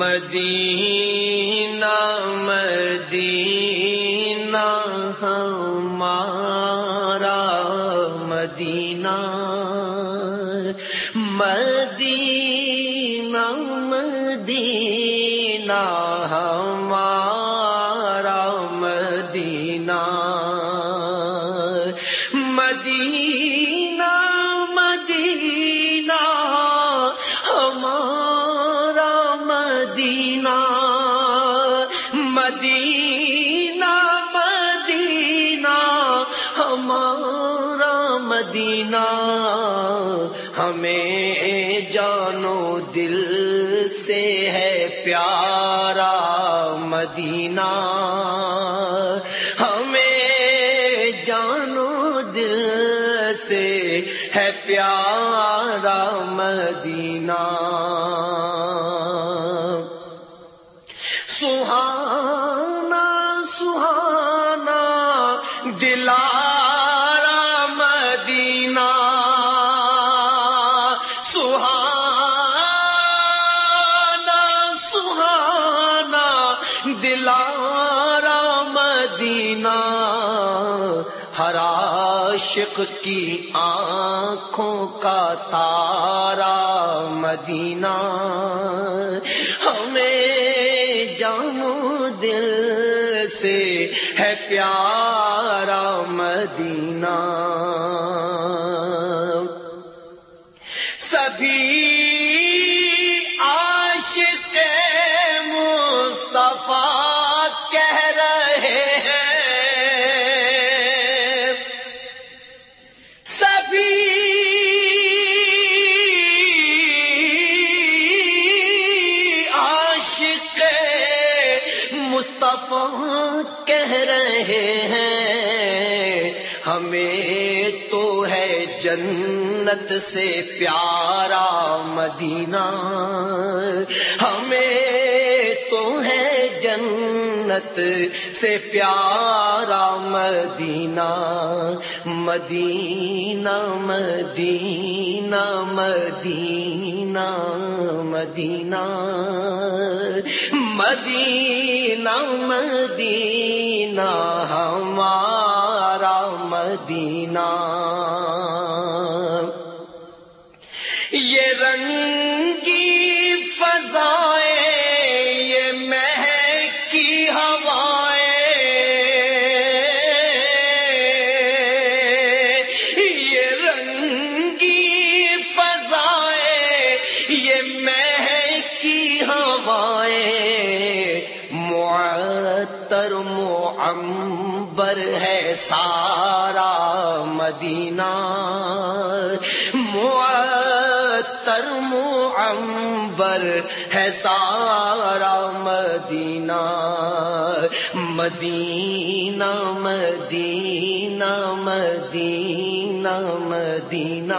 مدینہ مدینہ ہمارا مدینہ مدینہ مدینہ، ہمیں جانو دل سے ہے پیارا مدینہ۔ ہمیں جانو دل سے ہے پیارا مدینہ۔ دلارا مدینہ، ہر عاشق کی آنکھوں کا تارا مدینہ۔ ہمیں جانو دل سے ہے پیارا مدینہ۔ مصطفیٰ کہہ رہے ہیں، ہمیں تو ہے جنت سے پیارا مدینہ۔ ہمیں تو ہے جنت سے پیارا مدینہ۔ مدینہ مدینہ مدینہ مدینہ۔ مدینہ مدینہ ہمارا مدینہ۔ معمبر ہے سارا مدینہ۔ معطر معمبر ہے سارا مدینہ۔ مدینہ مدینہ مدینہ مدینہ۔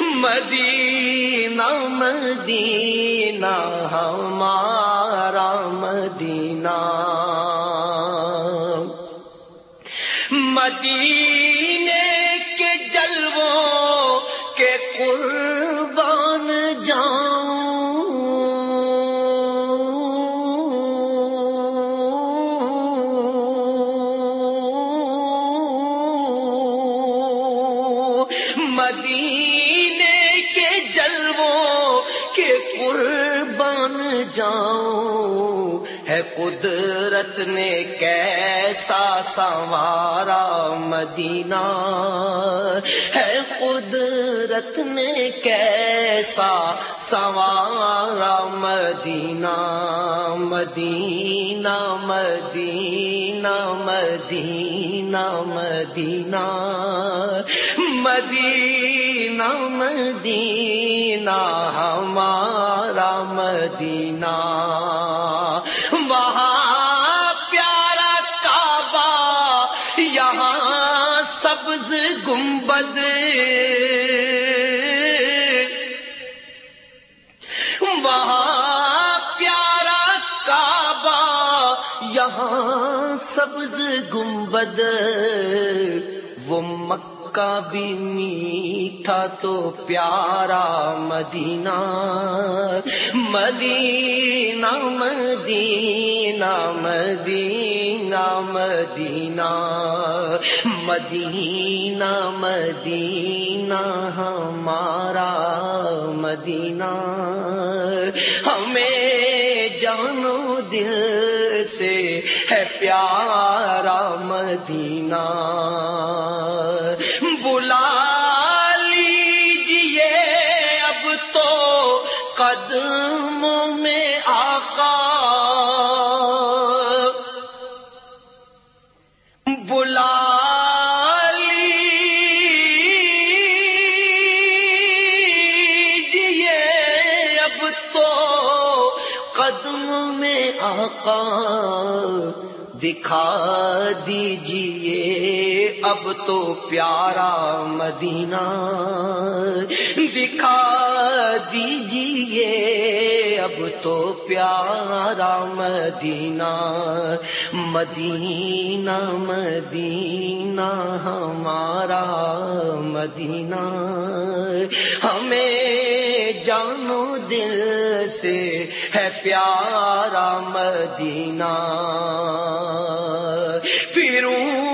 مدینہ مدینہ، ہمارا مدینہ۔ مدینے کے جلووں کے قربان جاؤں۔ مدینے کے جلووں کے قربان جاؤں۔ ہے قدرت نے کیسا سنوارا مدینہ ہے قدرت نے کیسا سوارا مدینہ مدینہ مدینہ مدینہ مدینہ مدینہ مدینہ ہمارا مدینہ وہاں پیارا کعبہ یہاں سبز گنبد وہ کا بھی میٹھا تو پیارا مدینہ مدینہ مدینہ مدینہ مدینہ مدینہ مدینہ، ہمارا مدینہ۔ ہمیں جانو دل سے ہے پیارا مدینہ۔ قدم میں آقا دکھا دیجیے اب تو پیارا مدینہ دکھا دیجیے اب تو پیارا مدینہ مدینہ مدینہ، ہمارا مدینہ۔ ہمیں جانو دل سے ہے پیارا مدینہ۔ پھروں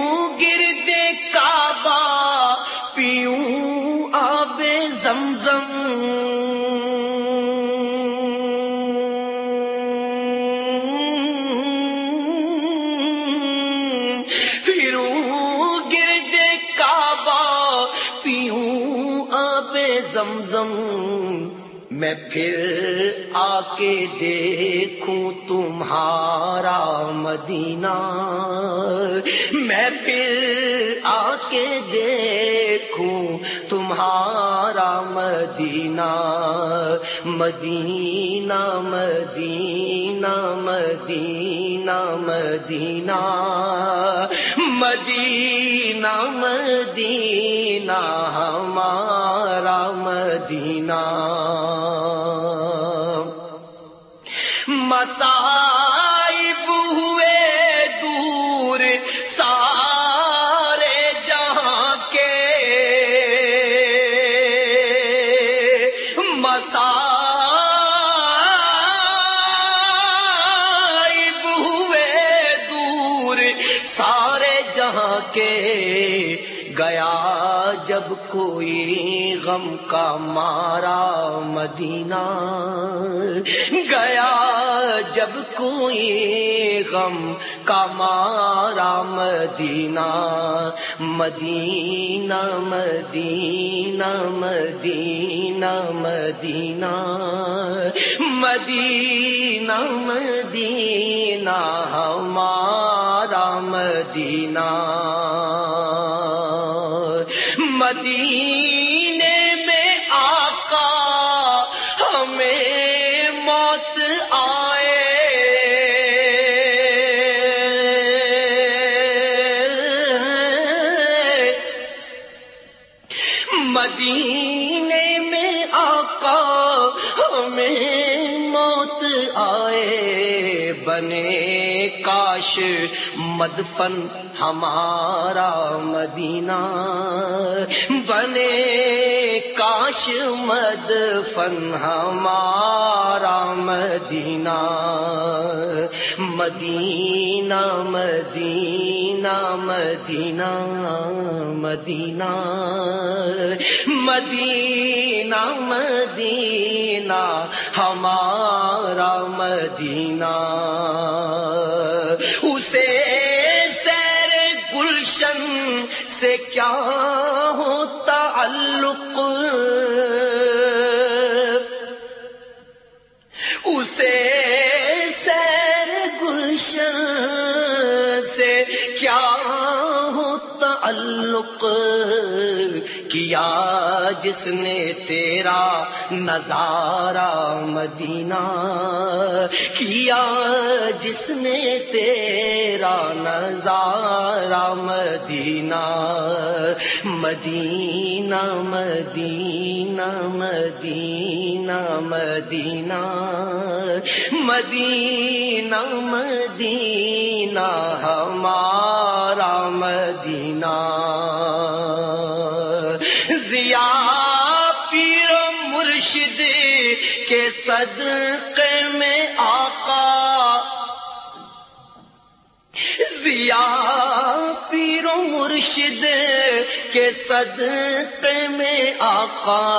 زمزم میں پھر آ کے دیکھوں تمہارا مدینہ میں پھر آ کے دیکھوں تمہارا مدینہ مدینہ مدینہ مدینہ مدینہ مدینہ مدینہ ہمارا مدینہ غم کا مارا مدینہ۔ گیا جب کوئی غم کا مارا مدینہ۔ مدینہ مدینہ مدینہ مدینہ۔ مدینہ مدینہ، ہمارا مدینہ۔ مدینے مدینے میں آقا ہمیں موت آئے بنے کاش مدفن ہمارا مدینہ بنے کاش مدفن ہمارا مدینہ مدینہ مدینہ مدینہ مدینہ مدینہ مدینہ، ہمارا مدینہ۔ اسے سیر گلشن سے کیا ہو تعلق؟ تعلق کیا جس نے تیرا نظارہ مدینہ کیا جس نے تیرا نظارہ مدینہ مدینہ مدینہ مدینہ مدینہ مدینہ مدینہ ہمارا مدینہ۔ ضیا پیر مرشد کے صدقے میں آقا۔ ضیا پیر مرشد کے صدقے میں آقا۔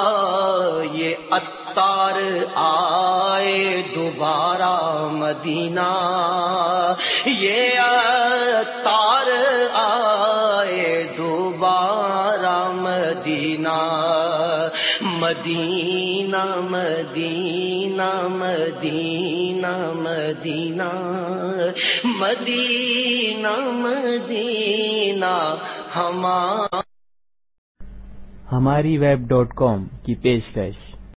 یہ اتار آئے دوبارہ مدینہ۔ یہ مدینہ مدینہ مدینہ مدینہ مدینہ مدینہ مدینہ ہمار ہماری ویب ڈاٹ کام کی پیشکش۔